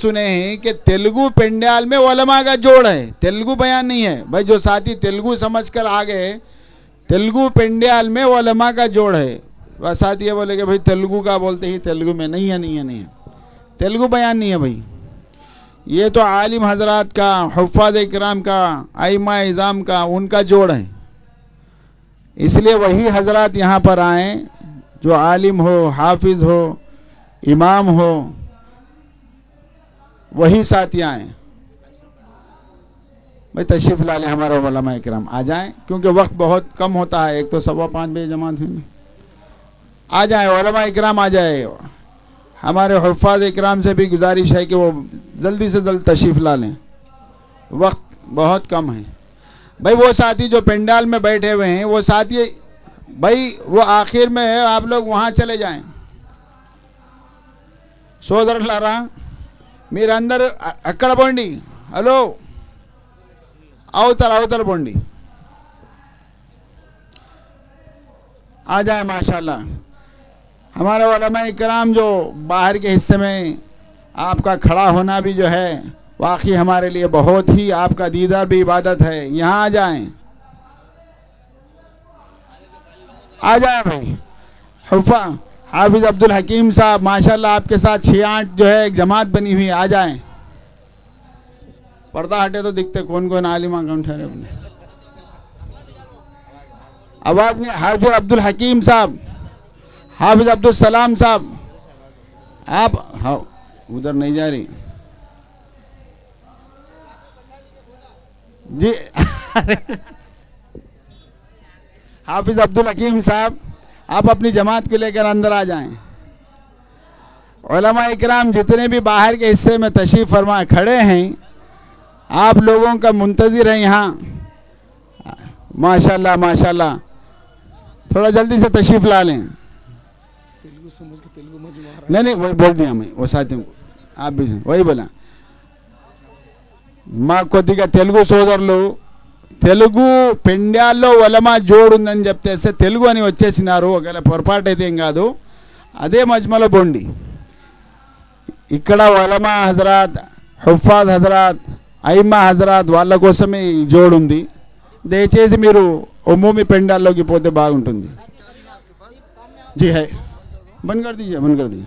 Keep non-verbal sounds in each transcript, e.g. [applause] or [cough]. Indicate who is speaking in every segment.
Speaker 1: سنے ہیں کہ تیلگو پنڈال میں علماء کا جوڑ ہے۔ تیلگو بیان نہیں ہے۔ بھائی، جو ساتھی تیلگو سمجھ کر آ گئے تیلگو پنڈال میں علماء کا جوڑ ہے۔ وہ ساتھی یہ بولے کہ بھائی تیلگو کا بولتے ہی تیلگو میں نہیں ہے نہیں ہے نہیں ہے۔ تیلگو بیان نہیں ہے بھائی۔ یہ تو عالم حضرات کا، حفاظ اکرام کا، ائمہ اظام کا، ان کا جوڑ ہے۔ اس لیے وہی حضرات یہاں پر آئیں، جو عالم ہو، حافظ ہو، امام ہو وہی ساتھی آئیں بھائی تشریف لالے ہمارے علماء اکرام آ جائیں، کیونکہ وقت بہت کم ہوتا ہے، ایک تو سوا پانچ بجے جماعت ہوئی۔ آ جائیں، علماء اکرام آ جائے ہمارے حفاظ اکرام سے بھی گزارش ہے کہ وہ جلدی سے جلد تشریف لا لیں۔ وقت بہت کم ہے۔ بھائی وہ ساتھی جو پنڈال میں بیٹھے ہوئے ہیں، وہ ساتھی، بھائی وہ آخر میں ہے آپ لوگ وہاں چلے جائیں۔ سو اللہ رہا اندر اکڑ بونڈی ہلو اوتل اوتل بونڈی آ جائیں ماشاءاللہ ہمارے علماء کرام جو باہر کے حصے میں آپ کا کھڑا ہونا بھی جو ہے واقعی ہمارے لیے بہت ہی آپ کا دیدار بھی عبادت ہے یہاں آ جائیں آ جائیں بھائی حفا حافظ عبد الحکیم صاحب، ماشاءاللہ آپ کے ساتھ چھ آٹھ جو ہے ایک جماعت بنی ہوئی آ جائیں۔ پردہ ہٹے تو دکھتے کون کون عالمہ کون ٹھہرے اپنے۔ آواز میں حافظ عبد الحکیم صاحب، حافظ عبد السلام صاحب، آپ ادھر نہیں جا رہی۔ جی۔ [laughs] حافظ عبد الحکیم صاحب آپ اپنی جماعت کو لے کر اندر آ جائیں علماء اکرام جتنے بھی باہر کے حصے میں تشریف فرما کھڑے ہیں آپ لوگوں کا منتظر ہے یہاں ماشاءاللہ ماشاءاللہ تھوڑا جلدی سے تشریف لا لیں نہیں نہیں وہی بول دیا میں وہ ساتھیوں کو آپ بھی وہی بولا మా కొద్దిగా తెలుగు సోదరులు తెలుగు పెండ్యాల్లో జోడు ఉందని చెప్తేస్తే తెలుగు అని వచ్చేసినారు. ఒకవేళ పొరపాటు అయితే ఏం కాదు. అదే మజ్మల బొండి. ఇక్కడ ఒలమా హజరాత్ హుఫాజ్ హజరాత్ ఐమా హజరాత్ వాళ్ళ కోసమే ఈ జోడు ఉంది దయచేసి మీరు ఒమ్మూమి పెండాల్లోకి పోతే బాగుంటుంది. G high. బంద్ కర్ దీజియే బంద్ కర్ దీజియే.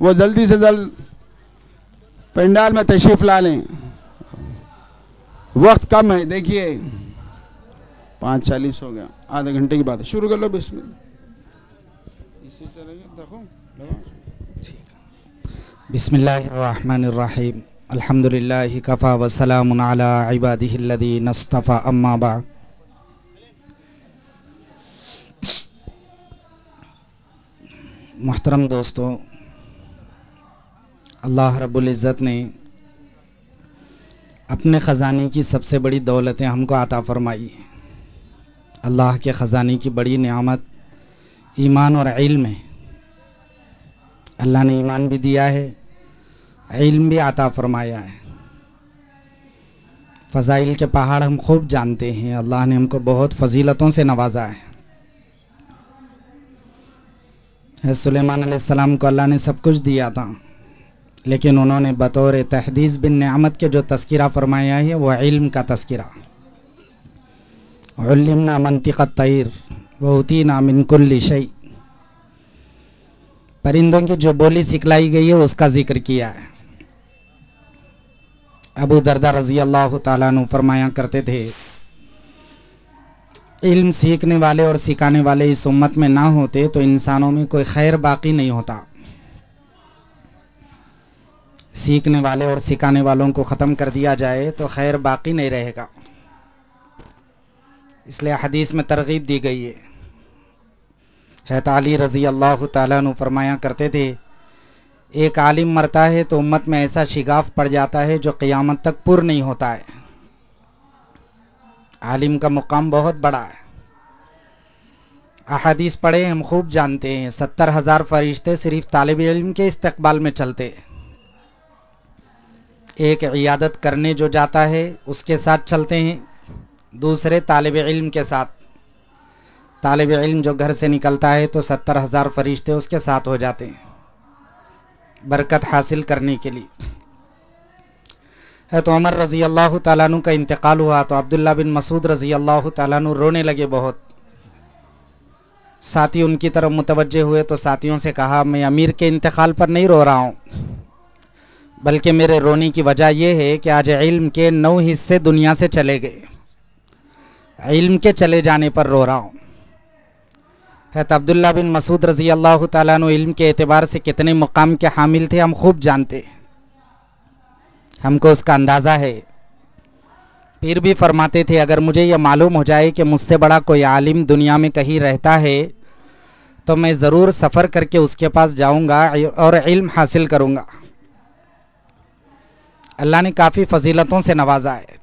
Speaker 1: وہ جلدی سے جلد پنڈال میں تشریف لا لیں۔ وقت کم ہے، دیکھیے۔ پانچ چالیس ہو گیا۔ آدھے گھنٹے کی بات ہے۔ شروع کر لو، بسم اللہ۔ اسی سے بسم اللہ الرحمن الرحیم۔ الحمد للہ
Speaker 2: کفا وسلام علی عبادہ الذین اصطفى اما بعد۔ محترم دوستو اللہ رب العزت نے اپنے خزانے کی سب سے بڑی دولتیں ہم کو عطا فرمائی اللہ کے خزانے کی بڑی نعمت ایمان اور علم ہے۔ اللہ نے ایمان بھی دیا ہے، علم بھی عطا فرمایا ہے۔ فضائل کے پہاڑ ہم خوب جانتے ہیں۔ اللہ نے ہم کو بہت فضیلتوں سے نوازا ہے۔ سلیمان علیہ السلام کو اللہ نے سب کچھ دیا تھا۔ لیکن انہوں نے بطور تحدیث بن نعمت کے جو تذکرہ فرمایا ہے وہ علم کا تذکرہ۔ علمنا منطق الطیر ووتینا من کل شیء۔ پرندوں کی جو بولی سکھلائی گئی ہے، اس کا ذکر کیا ہے۔ ابو دردہ رضی اللہ تعالیٰ نے فرمایا کرتے تھے، علم سیکھنے والے اور سکھانے والے اس امت میں نہ ہوتے تو انسانوں میں کوئی خیر باقی نہیں ہوتا۔ سیکھنے والے اور سکھانے والوں کو ختم کر دیا جائے تو خیر باقی نہیں رہے گا۔ اس لیے حدیث میں ترغیب دی گئی ہے۔ حیط علی رضی اللہ تعالیٰ نے فرمایا کرتے تھے، ایک عالم مرتا ہے تو امت میں ایسا شگاف پڑ جاتا ہے جو قیامت تک پر نہیں ہوتا ہے۔ عالم کا مقام بہت بڑا ہے۔ احادیث پڑھے ہم خوب جانتے ہیں، ستر ہزار فرشتے صرف طالب علم کے استقبال میں چلتے ہیں۔ ایک عیادت کرنے جو جاتا ہے، اس کے ساتھ چلتے ہیں۔ دوسرے طالب علم کے ساتھ۔ طالب علم جو گھر سے نکلتا ہے تو ستر ہزار فرشتے اس کے ساتھ ہو جاتے ہیں۔ برکت حاصل کرنے کے لیے۔ ہے تو عمر رضی اللہ تعالیٰ عنہ کا انتقال ہوا تو عبداللہ بن مسعود رضی اللہ تعالیٰ عنہ رونے لگے بہت۔ ساتھی ان کی طرف متوجہ ہوئے تو ساتھیوں سے کہا، میں امیر کے انتقال پر نہیں رو رہا ہوں۔ بلکہ میرے رونے کی وجہ یہ ہے کہ آج علم کے نو حصے دنیا سے چلے گئے۔ علم کے چلے جانے پر رو رہا ہوں۔ حضرت عبداللہ بن مسعود رضی اللہ تعالیٰ عنہ علم کے اعتبار سے کتنے مقام کے حامل تھے، ہم خوب جانتے۔ ہم کو اس کا اندازہ ہے۔ پھر بھی فرماتے تھے، اگر مجھے یہ معلوم ہو جائے کہ مجھ سے بڑا کوئی عالم دنیا میں کہیں رہتا ہے، تو میں ضرور سفر کر کے اس کے پاس جاؤں گا اور علم حاصل کروں گا۔ اللہ نے کافی فضیلتوں سے نوازا ہے۔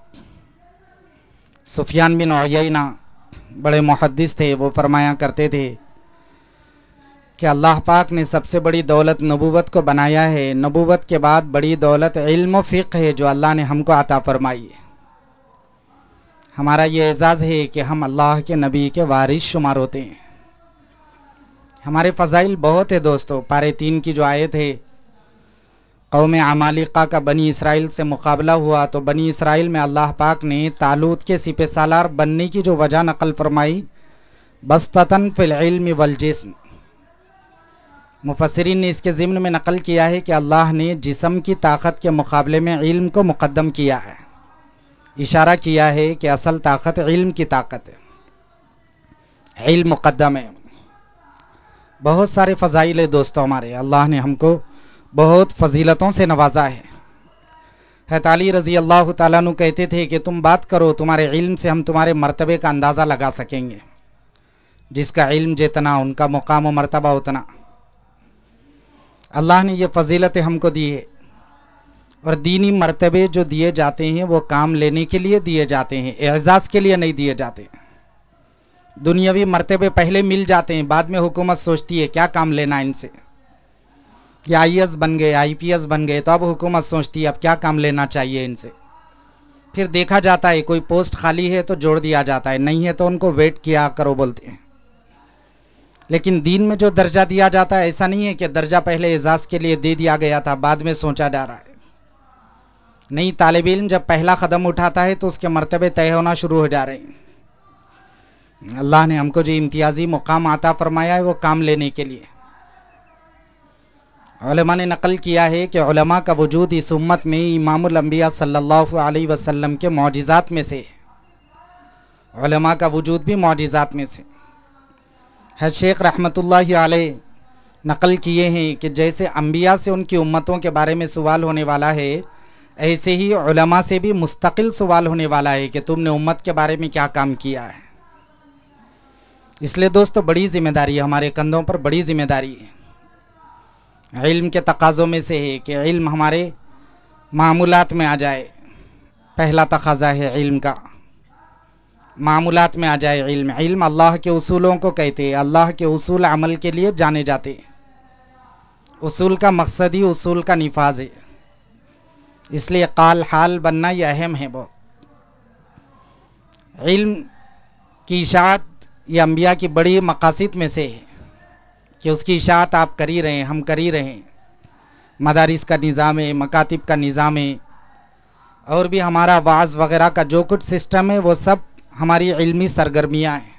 Speaker 2: سفیان بن عیینہ بڑے محدث تھے، وہ فرمایا کرتے تھے کہ اللہ پاک نے سب سے بڑی دولت نبوت کو بنایا ہے۔ نبوت کے بعد بڑی دولت علم و فقہ ہے جو اللہ نے ہم کو عطا فرمائی ہے۔ ہمارا یہ اعزاز ہے کہ ہم اللہ کے نبی کے وارث شمار ہوتے ہیں۔ ہمارے فضائل بہت ہے دوستو، پارے تین کی جو آیت ہے قوم عمالقہ کا بنی اسرائیل سے مقابلہ ہوا تو بنی اسرائیل میں اللہ پاک نے تالوت کے سپہ سالار بننے کی جو وجہ نقل فرمائی بستتاً فی العلم والجسم۔ مفسرین نے اس کے ضمن میں نقل کیا ہے کہ اللہ نے جسم کی طاقت کے مقابلے میں علم کو مقدم کیا ہے۔ اشارہ کیا ہے کہ اصل طاقت علم کی طاقت ہے۔ علم مقدم ہے۔ بہت سارے فضائل ہے دوستوں ہمارے، اللہ نے ہم کو بہت فضیلتوں سے نوازا ہے۔ حضرت علی رضی اللہ تعالیٰ عنہ کہتے تھے کہ تم بات کرو، تمہارے علم سے ہم تمہارے مرتبے کا اندازہ لگا سکیں گے۔ جس کا علم جتنا، ان کا مقام و مرتبہ اتنا۔ اللہ نے یہ فضیلت ہم کو دی ہے۔ اور دینی مرتبے جو دیے جاتے ہیں، وہ کام لینے کے لیے دیے جاتے ہیں، اعزاز کے لیے نہیں دیے جاتے۔ دنیاوی مرتبے پہلے مل جاتے ہیں، بعد میں حکومت سوچتی ہے کیا کام لینا ان سے۔ یا آئی ایس بن گئے، آئی پی ایس بن گئے، تو اب حکومت سوچتی ہے اب کیا کام لینا چاہیے ان سے؟ پھر دیکھا جاتا ہے کوئی پوسٹ خالی ہے تو جوڑ دیا جاتا ہے، نہیں ہے تو ان کو ویٹ کیا کرو بولتے ہیں۔ لیکن دین میں جو درجہ دیا جاتا ہے، ایسا نہیں ہے کہ درجہ پہلے اعزاز کے لیے دے دیا گیا تھا، بعد میں سوچا جا رہا ہے۔ نئی طالب علم جب پہلا قدم اٹھاتا ہے تو اس کے مرتبے طے ہونا شروع ہو جا رہے ہیں۔ اللہ نے ہم کو جو امتیازی مقام عطا فرمایا ہے، وہ کام لینے کے لیے۔ علماء نے نقل کیا ہے کہ علماء کا وجود اس امت میں امام الانبیاء صلی اللہ علیہ وسلم کے معجزات میں سے علماء کا وجود بھی معجزات میں سے ہے۔ شیخ رحمۃ اللہ علیہ نقل کیے ہیں کہ جیسے انبیاء سے ان کی امتوں کے بارے میں سوال ہونے والا ہے، ایسے ہی علماء سے بھی مستقل سوال ہونے والا ہے کہ تم نے امت کے بارے میں کیا کام کیا ہے۔ اس لیے دوستو، بڑی ذمہ داری ہے ہمارے کندھوں پر بڑی ذمہ داری ہے۔ علم کے تقاضوں میں سے ہے کہ علم ہمارے معمولات میں آ جائے۔ پہلا تقاضا ہے علم کا۔ معمولات میں آ جائے علم۔ علم اللہ کے اصولوں کو کہتے، اللہ کے اصول عمل کے لیے جانے جاتے۔ اصول کا مقصد ہی اصول کا نفاذ ہے۔ اس لیے قال، حال بننا یہ اہم ہے بہت۔ علم کی اشاعت یہ انبیاء کی بڑی مقاصد میں سے ہے۔ کہ اس کی اشاعت آپ کر ہی رہے ہیں، ہم کر ہی رہے ہیں۔ مدارس کا نظام ہے، مکاتب کا نظام ہے۔ اور بھی ہمارا بعض وغیرہ کا جو کچھ سسٹم ہے، وہ سب ہماری علمی سرگرمیاں ہیں۔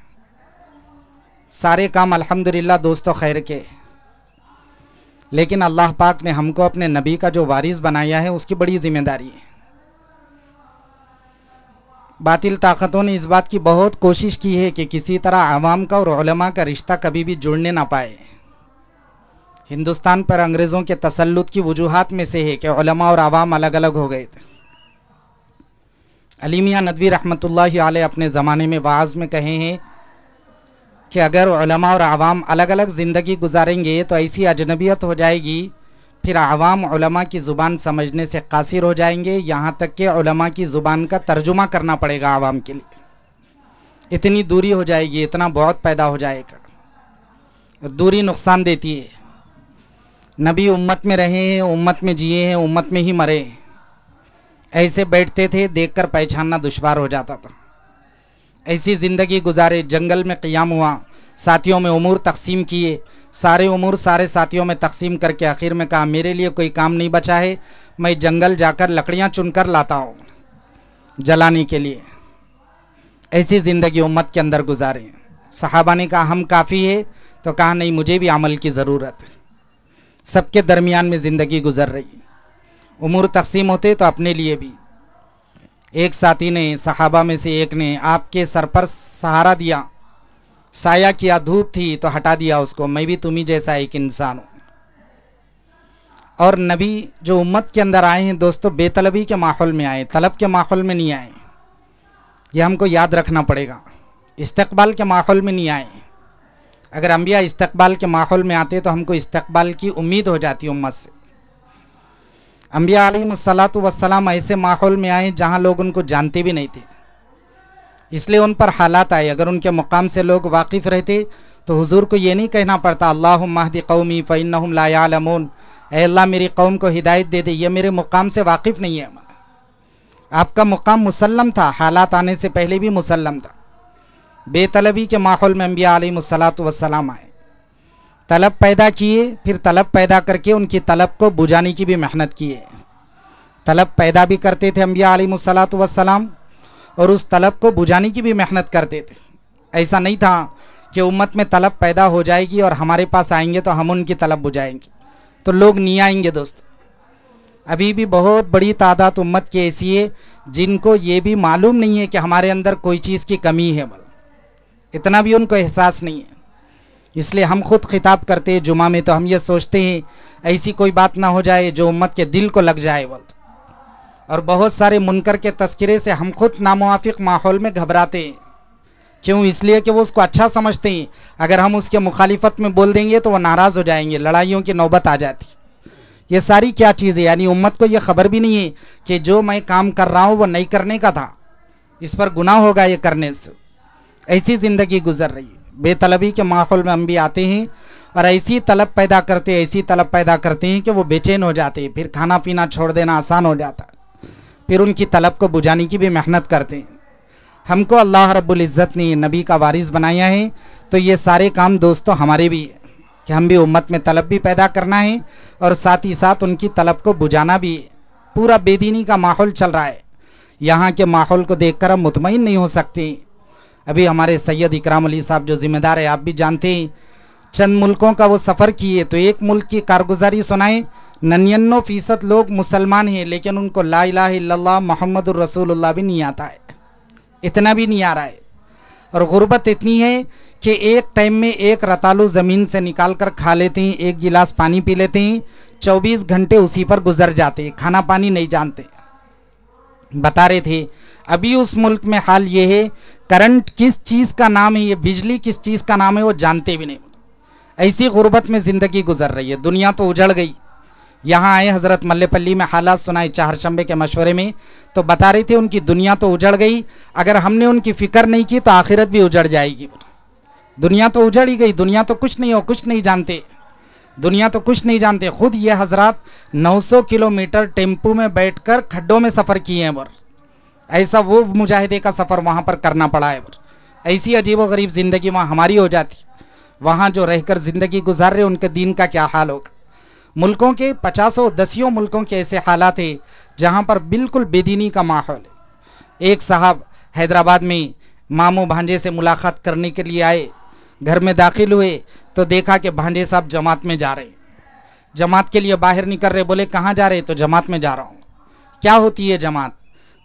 Speaker 2: سارے کام الحمدللہ دوستو خیر کے۔ لیکن اللہ پاک نے ہم کو اپنے نبی کا جو وارث بنایا ہے، اس کی بڑی ذمہ داری ہے۔ باطل طاقتوں نے اس بات کی بہت کوشش کی ہے کہ کسی طرح عوام کا اور علماء کا رشتہ کبھی بھی جڑنے نہ پائے۔ ہندوستان پر انگریزوں کے تسلط کی وجوہات میں سے ہے کہ علماء اور عوام الگ الگ ہو گئے۔ تھے علیمیہ ندوی رحمۃ اللہ علیہ اپنے زمانے میں بعض میں کہے ہیں کہ اگر علماء اور عوام الگ الگ زندگی گزاریں گے تو ایسی اجنبیت ہو جائے گی پھر عوام علماء کی زبان سمجھنے سے قاصر ہو جائیں گے۔ یہاں تک کہ علماء کی زبان کا ترجمہ کرنا پڑے گا عوام کے لیے۔ اتنی دوری ہو جائے گی، اتنا بہت پیدا ہو جائے گا۔ دوری نقصان دیتی ہے۔ نبی امت میں رہے ہیں، امت میں جیے ہیں، امت میں ہی مرے ایسے بیٹھتے تھے، دیکھ کر پہچاننا دشوار ہو جاتا تھا۔ ایسی زندگی گزارے، جنگل میں قیام ہوا، ساتھیوں میں امور تقسیم کیے سارے امور سارے ساتھیوں میں تقسیم کر کے آخر میں کہا، میرے لیے کوئی کام نہیں بچا ہے، میں جنگل جا کر لکڑیاں چن کر لاتا ہوں، جلانے کے لیے۔ ایسی زندگی امت کے اندر گزارے۔ صحابہ نے کہا، ہم کافی ہے تو کہا، نہیں، مجھے بھی عمل کی ضرورت سب کے درمیان میں زندگی گزر رہی۔ امور تقسیم ہوتے تو اپنے لیے بھی۔ ایک ساتھی نے، صحابہ میں سے ایک نے آپ کے سر پر سہارا دیا۔ سایہ کیا، دھوپ تھی تو ہٹا دیا اس کو، میں بھی تم ہی جیسا ایک انسان ہوں۔ اور نبی جو امت کے اندر آئے ہیں دوستو، بے طلبی کے ماحول میں آئے، طلب کے ماحول میں نہیں آئے۔ یہ ہم کو یاد رکھنا پڑے گا۔ استقبال کے ماحول میں نہیں آئے۔ اگر انبیاء استقبال کے ماحول میں آتے تو ہم کو استقبال کی امید ہو جاتی امت سے۔ انبیاء علیہ السلاۃ والسلام ایسے ماحول میں آئے جہاں لوگ ان کو جانتے بھی نہیں تھے۔ اس لیے ان پر حالات آئے۔ اگر ان کے مقام سے لوگ واقف رہتے تو حضور کو یہ نہیں کہنا پڑتا اللہ مہدی قومی فعنّم لا یعلمون۔ اے اللہ، میری قوم کو ہدایت دے دے، یہ میرے مقام سے واقف نہیں ہے۔ آپ کا مقام مسلم تھا، حالات آنے سے پہلے بھی مسلم تھا۔ بے طلبی کے ماحول میں انبیاء علیہ الصلاۃ وسلام آئے۔ طلب پیدا کیے، پھر طلب پیدا کر کے ان کی طلب کو بجانے کی بھی محنت کیے۔ طلب پیدا بھی کرتے تھے انبیاء علیہ الصلاۃ وسلام اور اس طلب کو بجھانے کی بھی محنت کرتے تھے۔ ایسا نہیں تھا کہ امت میں طلب پیدا ہو جائے گی اور ہمارے پاس آئیں گے تو ہم ان کی طلب بجھائیں گے۔ تو لوگ نہیں آئیں گے دوست۔ ابھی بھی بہت بڑی تعداد امت کی ایسی ہے جن کو یہ بھی معلوم نہیں ہے کہ ہمارے اندر کوئی چیز کی کمی ہے۔ بول اتنا بھی ان کو احساس نہیں ہے۔ اس لیے ہم خود خطاب کرتے ہیں، جمعہ میں تو ہم یہ سوچتے ہیں، ایسی کوئی بات نہ ہو جائے جو امت کے دل کو لگ جائے۔ بولتے اور بہت سارے منکر کے تذکرے سے ہم خود ناموافق ماحول میں گھبراتے ہیں۔ کیوں؟ اس لیے کہ وہ اس کو اچھا سمجھتے ہیں۔ اگر ہم اس کے مخالفت میں بول دیں گے تو وہ ناراض ہو جائیں گے، لڑائیوں کی نوبت آ جاتی۔ یہ ساری کیا چیزیں یعنی امت کو یہ خبر بھی نہیں ہے کہ جو میں کام کر رہا ہوں وہ نہیں کرنے کا تھا۔ اس پر گناہ ہوگا یہ کرنے سے۔ ایسی زندگی گزر رہی ہے۔ بے طلبی کے ماحول میں ہم بھی آتے ہیں اور ایسی طلب پیدا کرتے، ایسی طلب پیدا کرتے ہیں کہ وہ بے چین ہو جاتے۔ ہیں پھر کھانا پینا چھوڑ دینا آسان ہو جاتا۔ ہے پھر ان کی طلب کو بجھانے کی بھی محنت کرتے ہیں۔ ہم کو اللہ رب العزت نے نبی کا وارث بنایا ہے۔ تو یہ سارے کام دوستوں ہمارے بھی ہے کہ ہم بھی امت میں طلب بھی پیدا کرنا ہے اور ساتھ ہی ساتھ ان کی طلب کو بجانا بھی ہے۔ پورا بے دینی کا ماحول چل رہا ہے۔ یہاں کے ماحول کو دیکھ کر ہم مطمئن نہیں ہو سکتے ابھی ہمارے سید اکرام علی صاحب جو ذمہ دار ہے آپ بھی جانتے ہیں۔ چند ملکوں کا وہ سفر کیے تو ایک ملک کی کارگزاری سنائیں۔ ننانوے فیصد لوگ مسلمان ہیں، لیکن ان کو لا الہ الا اللہ محمد الرسول اللہ بھی نہیں آتا ہے۔ اتنا بھی نہیں آ رہا ہے۔ اور غربت اتنی ہے کہ ایک ٹائم میں ایک رتالو زمین سے نکال کر کھا لیتے ہیں، ایک گلاس پانی پی لیتے ہیں، چوبیس گھنٹے اسی پر گزر جاتے ہیں، کھانا پانی نہیں جانتے۔ بتا رہے تھے، ابھی اس ملک میں حال یہ ہے، کرنٹ کس چیز کا نام ہے، یہ بجلی کس چیز کا نام ہے، وہ جانتے بھی نہیں۔ ایسی غربت میں زندگی گزر رہی ہے، دنیا تو اجڑ گئی۔ یہاں آئے حضرت ملے پلی میں حالات سنائے چہر شمبے کے مشورے میں تو بتا رہی تھی ان کی دنیا تو اجڑ گئی، اگر ہم نے ان کی فکر نہیں کی تو آخرت بھی اجڑ جائے گی۔ دنیا تو اجڑ ہی گئی، دنیا تو کچھ نہیں ہو، کچھ نہیں جانتے۔ دنیا تو کچھ نہیں جانتے۔ خود یہ حضرات نو سو کلومیٹر ٹیمپو میں بیٹھ کر کھڈوں میں سفر کیے ہیں بر ایسا وہ مجاہدے کا سفر وہاں پر کرنا پڑا ہے بر ایسی عجیب و غریب زندگی وہاں ہماری ہو جاتی۔ وہاں جو رہ کر زندگی گزار رہے ان کے دین کا کیا حال ہوگا؟ ملکوں کے پچاسوں دسیوں ملکوں کے ایسے حالات ہیں جہاں پر بالکل بے دینی کا ماحول ہے۔ ایک صاحب حیدرآباد میں ماموں بھانجے سے ملاقات کرنے کے لیے آئے، گھر میں داخل ہوئے تو دیکھا کہ بھانجے صاحب جماعت میں جا رہے ہیں۔ جماعت کے لیے باہر نکل رہے، بولے کہاں جا رہے؟ تو جماعت میں جا رہا ہوں۔ کیا ہوتی ہے جماعت؟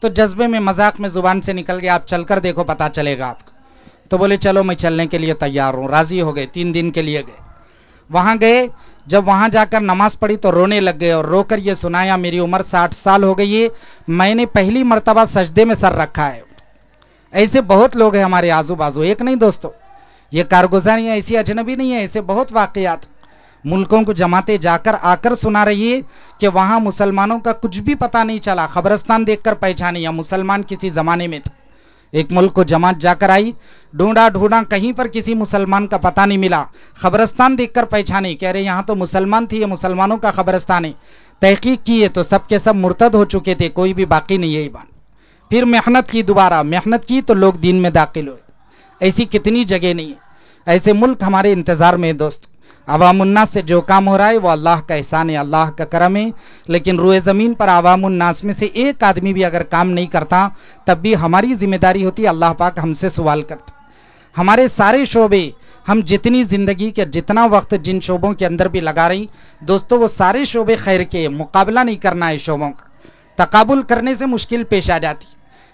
Speaker 2: تو جذبے میں مذاق میں زبان سے نکل گیا آپ چل کر دیکھو، پتہ چلے گا آپ کو۔ تو بولے چلو میں چلنے کے لیے تیار ہوں، راضی ہو گئے، تین دن کے لیے گئے۔ وہاں گئے جب وہاں جا کر نماز پڑھی تو رونے لگ گئے اور رو کر یہ سنایا، میری عمر ساٹھ سال ہو گئی ہے، میں نے پہلی مرتبہ سجدے میں سر رکھا ہے۔ ایسے بہت لوگ ہیں ہمارے آزو بازو، ایک نہیں دوستو، یہ کارگزاریاں ایسی اجنبی نہیں ہیں، ایسے بہت واقعات۔ ملکوں کو جماعتیں جا کر آ کر سنا رہی ہے کہ وہاں مسلمانوں کا کچھ بھی پتہ نہیں چلا خبرستان دیکھ کر پہچانی یا مسلمان کسی زمانے میں تھا۔ ایک ملک کو جماعت جا کر آئی، ڈھونڈا ڈھونڈا کہیں پر کسی مسلمان کا پتہ نہیں ملا۔ خبرستان دیکھ کر پہچانے کہہ رہے یہاں تو مسلمان تھی یہ مسلمانوں کا خبرستان ہے۔ تحقیق کیے تو سب کے سب مرتد ہو چکے تھے، کوئی بھی باقی نہیں ہے ایبان پھر محنت کی دوبارہ، محنت کی تو لوگ دین میں داخل ہوئے۔ ایسی کتنی جگہ نہیں ہے۔ ایسے ملک ہمارے انتظار میں دوست۔ عوام الناس سے جو کام ہو رہا ہے وہ اللہ کا احسان ہے، اللہ کا کرم ہے۔ لیکن روئے زمین پر عوام الناس میں سے ایک آدمی بھی اگر کام نہیں کرتا، تب بھی ہماری ذمہ داری ہوتی ہے، اللہ پاک ہم سے سوال کرتا۔ ہمارے سارے شعبے ہم جتنی زندگی کے جتنا وقت جن شعبوں کے اندر بھی لگا رہی، دوستو وہ سارے شعبے خیر کے مقابلہ نہیں کرنا ہے شعبوں کا۔ تقابل کرنے سے مشکل پیش آ جاتی۔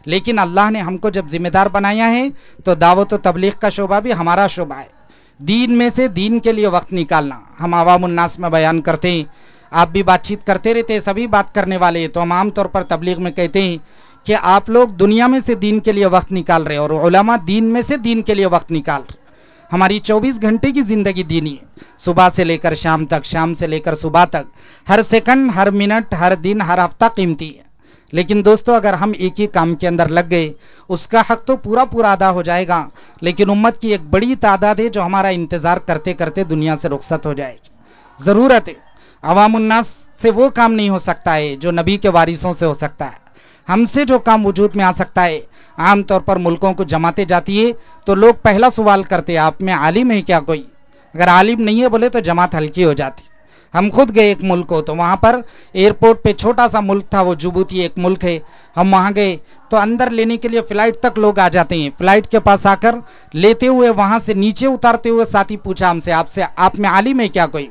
Speaker 2: لیکن اللہ نے ہم کو جب ذمہ دار بنایا ہے، تو دعوت و تبلیغ کا شعبہ بھی ہمارا شعبہ ہے۔ دین میں سے دین کے لیے وقت نکالنا۔ ہم عوام الناس میں بیان کرتے ہیں۔ آپ بھی بات چیت کرتے رہتے ہیں، سبھی بات کرنے والے تو ہم عام طور پر تبلیغ میں کہتے ہیں کہ آپ لوگ دنیا میں سے دین کے لیے وقت نکال رہے اور علماء دین میں سے دین کے لیے وقت نکال رہے ہماری چوبیس گھنٹے کی زندگی دینی ہے۔ صبح سے لے کر شام تک، شام سے لے کر صبح تک۔ ہر سیکنڈ، ہر منٹ، ہر دن، ہر ہفتہ قیمتی ہے۔ لیکن دوستو، اگر ہم ایک ہی کام کے اندر لگ گئے، اس کا حق تو پورا پورا ادا ہو جائے گا۔ لیکن امت کی ایک بڑی تعداد ہے جو ہمارا انتظار کرتے کرتے دنیا سے رخصت ہو جائے گی۔ ضرورت ہے۔ عوام الناس سے وہ کام نہیں ہو سکتا ہے جو نبی کے وارثوں سے ہو سکتا ہے۔ ہم سے جو کام وجود میں آ سکتا ہے۔ عام طور پر ملکوں کو جماتے جاتی ہے تو لوگ پہلا سوال کرتے آپ میں عالم ہے کیا کوئی؟ اگر عالم نہیں ہے بولے تو جماعت ہلکی ہو جاتی۔ ہم خود گئے ایک ملک کو، تو وہاں پر ایئرپورٹ پہ چھوٹا سا ملک تھا، وہ جبوتی ایک ملک ہے۔ ہم وہاں گئے۔ تو اندر لینے کے لیے فلائٹ تک لوگ آ جاتے ہیں۔ فلائٹ کے پاس آ کر لیتے ہوئے وہاں سے نیچے اتارتے ہوئے ساتھی پوچھا ہم سے، آپ سے، آپ میں عالم ہے کیا کوئی؟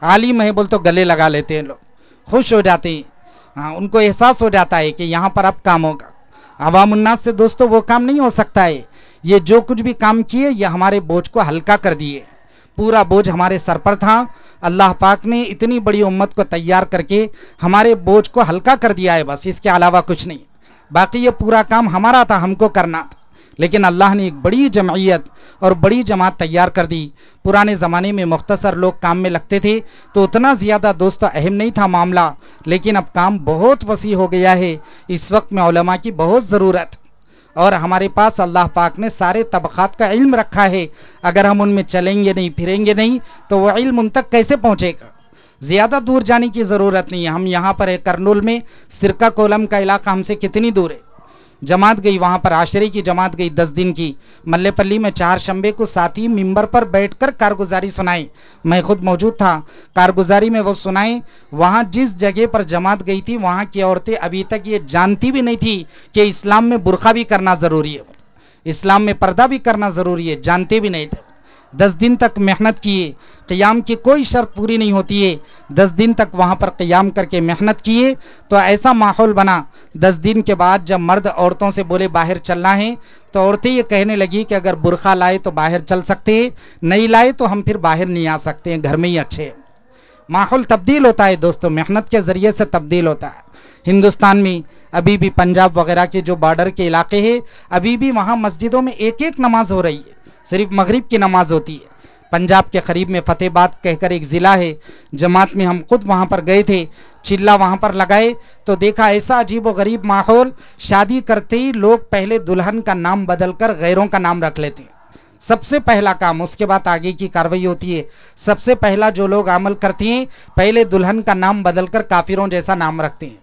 Speaker 2: عالم ہے بول تو گلے لگا لیتے ہیں لوگ۔ خوش ہو جاتے ہیں۔ ہاں ان کو احساس ہو جاتا ہے کہ یہاں پر اب کام ہوگا۔ عوام الناس سے دوستو، وہ کام نہیں ہو سکتا ہے۔ یہ جو کچھ بھی کام کیے، یہ ہمارے بوجھ کو ہلکا کر دیے۔ پورا بوجھ ہمارے سر پر تھا۔ اللہ پاک نے اتنی بڑی امت کو تیار کر کے ہمارے بوجھ کو ہلکا کر دیا ہے، بس اس کے علاوہ کچھ نہیں۔ باقی یہ پورا کام ہمارا تھا، ہم کو کرنا تھا۔ لیکن اللہ نے ایک بڑی جمعیت اور بڑی جماعت تیار کر دی۔ پرانے زمانے میں مختصر لوگ کام میں لگتے تھے تو اتنا زیادہ دوست اہم نہیں تھا معاملہ۔ لیکن اب کام بہت وسیع ہو گیا ہے۔ اس وقت میں علماء کی بہت ضرورت۔ اور ہمارے پاس اللہ پاک نے سارے طبقات کا علم رکھا ہے۔ اگر ہم ان میں چلیں گے نہیں، پھریں گے نہیں، تو وہ علم ان تک کیسے پہنچے گا؟ زیادہ دور جانے کی ضرورت نہیں ہے۔ ہم یہاں پر ہے، کرنول میں سرکہ کولم کا علاقہ ہم سے کتنی دور ہے؟ جماعت گئی، وہاں پر عاشرے کی جماعت گئی، دس دن کی۔ ملے پلی میں چار شمبے کو ساتھی ممبر پر بیٹھ کر کارگزاری سنائی۔ میں خود موجود تھا، کارگزاری میں وہ سنائی۔ وہاں جس جگہ پر جماعت گئی تھی، وہاں کی عورتیں ابھی تک یہ جانتی بھی نہیں تھی کہ اسلام میں برقع بھی کرنا ضروری ہے۔ اسلام میں پردہ بھی کرنا ضروری ہے، جانتے بھی نہیں تھے۔ دس دن تک محنت کیے قیام کی کوئی شرط پوری نہیں ہوتی ہے۔ دس دن تک وہاں پر قیام کر کے محنت کیے تو ایسا ماحول بنا۔ دس دن کے بعد جب مرد عورتوں سے بولے باہر چلنا ہے، تو عورتیں یہ کہنے لگی کہ اگر برقع لائے تو باہر چل سکتے ہیں، نہیں لائے تو ہم پھر باہر نہیں آ سکتے ہیں، گھر میں ہی اچھے ماحول تبدیل ہوتا ہے دوستو، محنت کے ذریعے سے تبدیل ہوتا ہے۔ ہندوستان میں ابھی بھی پنجاب وغیرہ کے جو بارڈر کے علاقے ہیں، ابھی بھی وہاں مسجدوں میں ایک ایک نماز ہو رہی ہے۔ صرف مغرب کی نماز ہوتی ہے۔ پنجاب کے قریب میں فتح باد کہہ کر ایک ضلع ہے۔ جماعت میں ہم خود وہاں پر گئے تھے۔ چلا وہاں پر لگائے تو دیکھا ایسا عجیب و غریب ماحول۔ شادی کرتے ہی لوگ پہلے دلہن کا نام بدل کر غیروں کا نام رکھ لیتے ہیں۔ سب سے پہلا کام اس کے بعد آگے کی کاروائی ہوتی ہے۔ سب سے پہلا جو لوگ عمل کرتے ہیں، پہلے دلہن کا نام بدل کر کافروں جیسا نام رکھتے ہیں۔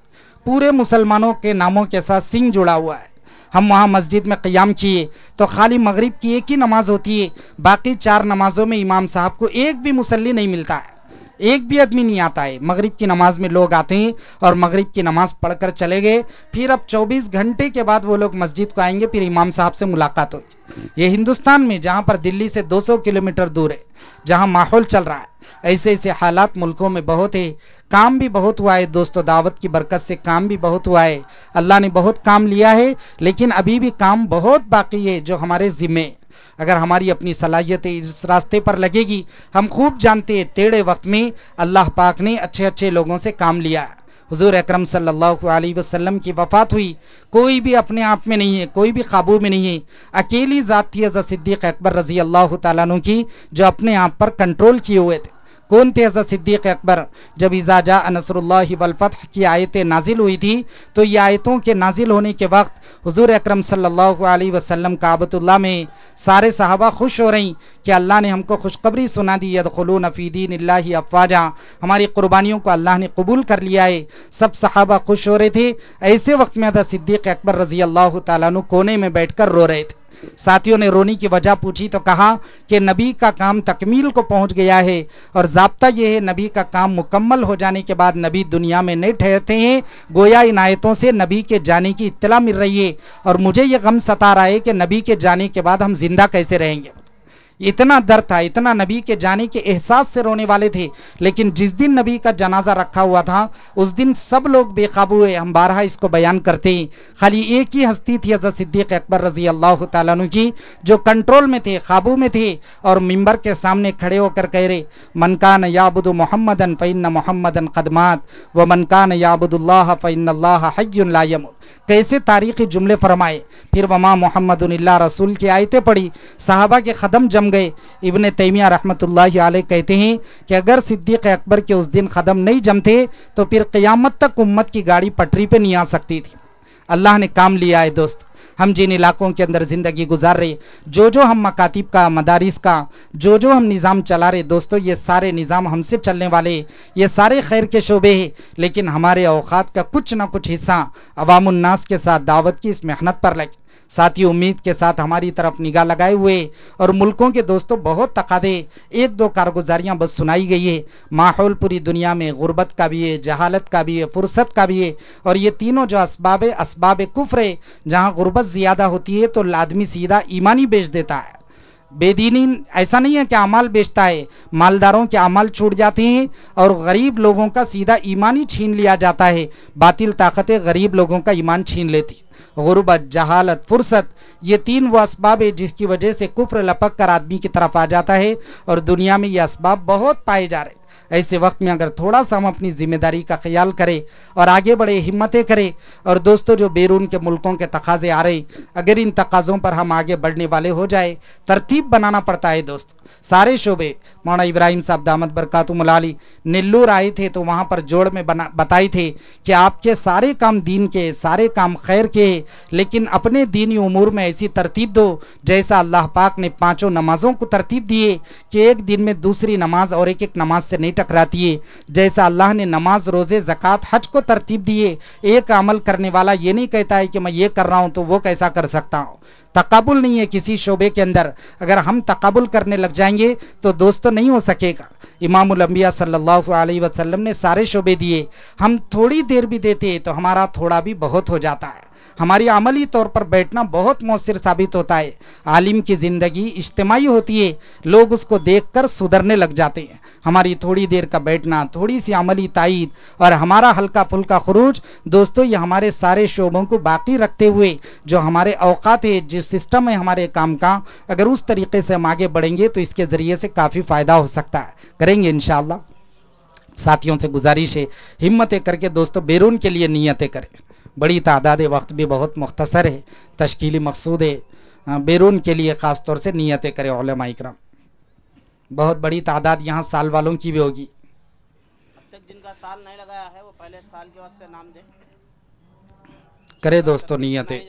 Speaker 2: پورے مسلمانوں کے ناموں کے ساتھ سنگھ جڑا ہوا ہے۔ ہم وہاں مسجد میں قیام کیے تو خالی مغرب کی ایک ہی نماز ہوتی ہے، باقی چار نمازوں میں امام صاحب کو ایک بھی مسلی نہیں ملتا ہے۔ ایک بھی آدمی نہیں آتا ہے۔ مغرب کی نماز میں لوگ آتے ہیں اور مغرب کی نماز پڑھ کر چلے گئے۔ پھر اب چوبیس گھنٹے کے بعد وہ لوگ مسجد کو آئیں گے، پھر امام صاحب سے ملاقات ہوگی یہ ہندوستان میں جہاں پر دلی سے دو سو کلومیٹر دور ہے، جہاں ماحول چل رہا ہے۔ ایسے ایسے حالات ملکوں میں بہت ہے کام بھی بہت ہوا ہے، دوست و دعوت کی برکت سے کام بھی بہت ہوا ہے۔ اللہ نے بہت کام لیا ہے، لیکن ابھی بھی کام بہت باقی ہے جو ہمارے ذمے اگر ہماری اپنی صلاحیت اس راستے پر لگے گی، ہم خوب جانتے ہیں تیڑے وقت میں اللہ پاک نے اچھے اچھے لوگوں سے کام لیا۔ حضور اکرم صلی اللہ علیہ وسلم کی وفات ہوئی۔ کوئی بھی اپنے آپ میں نہیں ہے، کوئی بھی قابو میں نہیں ہے۔ اکیلی ذاتی حضرت صدیق اکبر رضی اللہ تعالیٰ عنہ کی جو اپنے آپ پر کنٹرول کیے ہوئے تھے۔ کون تھے حضرت صدیق اکبر؟ جب جا نصر اللہ والفتح کی آیتیں نازل ہوئی تھی، تو یہ آیتوں کے نازل ہونے کے وقت حضور اکرم صلی اللہ علیہ وسلم کعبۃ اللہ میں سارے صحابہ خوش ہو رہی کہ اللہ نے ہم کو خوشخبری سنا دی، یدخلون فی دین اللہ افواجہ ہماری قربانیوں کو اللہ نے قبول کر لیا ہے۔ سب صحابہ خوش ہو رہے تھے۔ ایسے وقت میں حضرت صدیق اکبر رضی اللہ تعالیٰ عنہ کونے میں بیٹھ کر رو رہے تھے۔ ساتھیوں نے رونی کی وجہ پوچھی تو کہا کہ نبی کا کام تکمیل کو پہنچ گیا ہے اور ضابطہ یہ ہے نبی کا کام مکمل ہو جانے کے بعد نبی دنیا میں نہیں ٹھہرتے ہیں۔ گویا ان آیتوں سے نبی کے جانے کی اطلاع مل رہی ہے اور مجھے یہ غم ستا رہا ہے کہ نبی کے جانے کے بعد ہم زندہ کیسے رہیں گے۔ اتنا در تھا، اتنا نبی کے جانے کے احساس سے رونے والے تھے۔ لیکن جس دن نبی کا جنازہ رکھا ہوا تھا، اس دن سب لوگ بے قابو ہوئے۔ ہم بارہا اس کو بیان کرتے ہیں۔ خالی ایک ہی ہستی تھی حضرت صدیق اکبر رضی اللہ تعالیٰ عنہ کی، جو کنٹرول میں تھے، قابو میں تھے اور ممبر کے سامنے کھڑے ہو کر کہہ رہے منکان یابد محمدن فعن محمدن قدمات و منکان یابد اللہ فعن اللہ حی لا يموت کیسے تاریخی جملے فرمائے۔ پھر وما محمد اللہ رسول کی آیتیں پڑھی۔ صحابہ کے قدم جم گئے۔ ابن تیمیہ رحمۃ اللہ علیہ کہتے ہیں کہ اگر صدیق اکبر کے اس دن قدم نہیں جمتے تو پھر قیامت تک امت کی گاڑی پٹری پہ نہیں آ سکتی تھی۔ اللہ نے کام لیا ہے دوست۔ ہم جن علاقوں کے اندر زندگی گزار رہے، جو جو ہم مکاتب کا، مدارس کا، جو جو ہم نظام چلا رہے دوستو، یہ سارے نظام ہم سے چلنے والے یہ سارے خیر کے شعبے ہیں۔ لیکن ہمارے اوقات کا کچھ نہ کچھ حصہ عوام الناس کے ساتھ دعوت کی اس محنت پر لگے۔ ساتھی امید کے ساتھ ہماری طرف نگاہ لگائے ہوئے اور ملکوں کے دوستوں بہت تقادے ایک دو کارگزاریاں بس سنائی گئی ہے ماحول پوری دنیا میں غربت کا بھی ہے، جہالت کا بھی ہے، فرصت کا بھی ہے اور یہ تینوں جو اسباب اسباب کفر ہے جہاں غربت زیادہ ہوتی ہے تو آدمی سیدھا ایمانی بیچ دیتا ہے۔ بے دینی ایسا نہیں ہے کہ اعمال بیچتا ہے، مالداروں کے اعمال چھوٹ جاتے ہیں اور غریب لوگوں کا سیدھا ایمانی چھین لیا جاتا ہے۔ باطل طاقتیں غریب لوگوں کا ایمان چھین لیتی۔ غربت، جہالت، فرصت، یہ تین وہ اسباب ہے جس کی وجہ سے کفر لپک کر آدمی کی طرف آ جاتا ہے اور دنیا میں یہ اسباب بہت پائے جا رہے ہیں۔ ایسے وقت میں اگر تھوڑا سا ہم اپنی ذمہ داری کا خیال کریں اور آگے بڑے ہمتیں کریں اور دوستو جو بیرون کے ملکوں کے تقاضے آ رہے اگر ان تقاضوں پر ہم آگے بڑھنے والے ہو جائے ترتیب بنانا پڑتا ہے دوست۔ سارے شعبے، مولانا ابراہیم صاحب، دامت برکات ملالی نلور آئے تھے تو وہاں پر جوڑ میں بنا بتائی تھے کہ آپ کے سارے کام دین کے، سارے کام خیر کے لیکن اپنے دینی امور میں ایسی ترتیب دو جیسا اللہ پاک نے پانچوں نمازوں کو ترتیب دیے کہ ایک دن میں دوسری نماز اور ایک ایک نماز سے نہیں ٹکراتی ہے۔ جیسا اللہ نے نماز، روزے، زکوٰۃ، حج کو ترتیب دیے، ایک عمل کرنے والا یہ نہیں کہتا ہے کہ میں یہ کر رہا ہوں تو وہ کیسا کر سکتا ہوں۔ تقابل نہیں ہے کسی شعبے کے اندر۔ اگر ہم تقابل کرنے لگ جائیں گے تو دوست نہیں ہو سکے گا۔ امام الانبیاء صلی اللہ علیہ وسلم نے سارے شعبے دیے۔ ہم تھوڑی دیر بھی دیتے تو ہمارا تھوڑا بھی بہت ہو جاتا ہے۔ ہماری عملی طور پر بیٹھنا بہت مؤثر ثابت ہوتا ہے۔ عالم کی زندگی اجتماعی ہوتی ہے، لوگ اس کو دیکھ کر سدھرنے لگ جاتے ہیں۔ ہماری تھوڑی دیر کا بیٹھنا، تھوڑی سی عملی تائید اور ہمارا ہلکا پھلکا خروج، دوستو، یہ ہمارے سارے شعبوں کو باقی رکھتے ہوئے جو ہمارے اوقات ہے جس سسٹم ہے ہمارے کام کا اگر اس طریقے سے ہم آگے بڑھیں گے تو اس کے ذریعے سے کافی فائدہ ہو سکتا ہے۔ کریں گے انشاءاللہ۔ ساتھیوں سے گزارش ہے، ہمتیں کر کے دوستو، بیرون کے لیے نیتیں کریں۔ بڑی تعداد وقت بھی بہت مختصر ہے تشکیلی مقصود ہے۔ بیرون کے لیے خاص طور سے نیتیں کرے علماء اکرام۔ بہت بڑی تعداد یہاں سال والوں کی بھی ہوگی۔ کرے دوستو نیتیں۔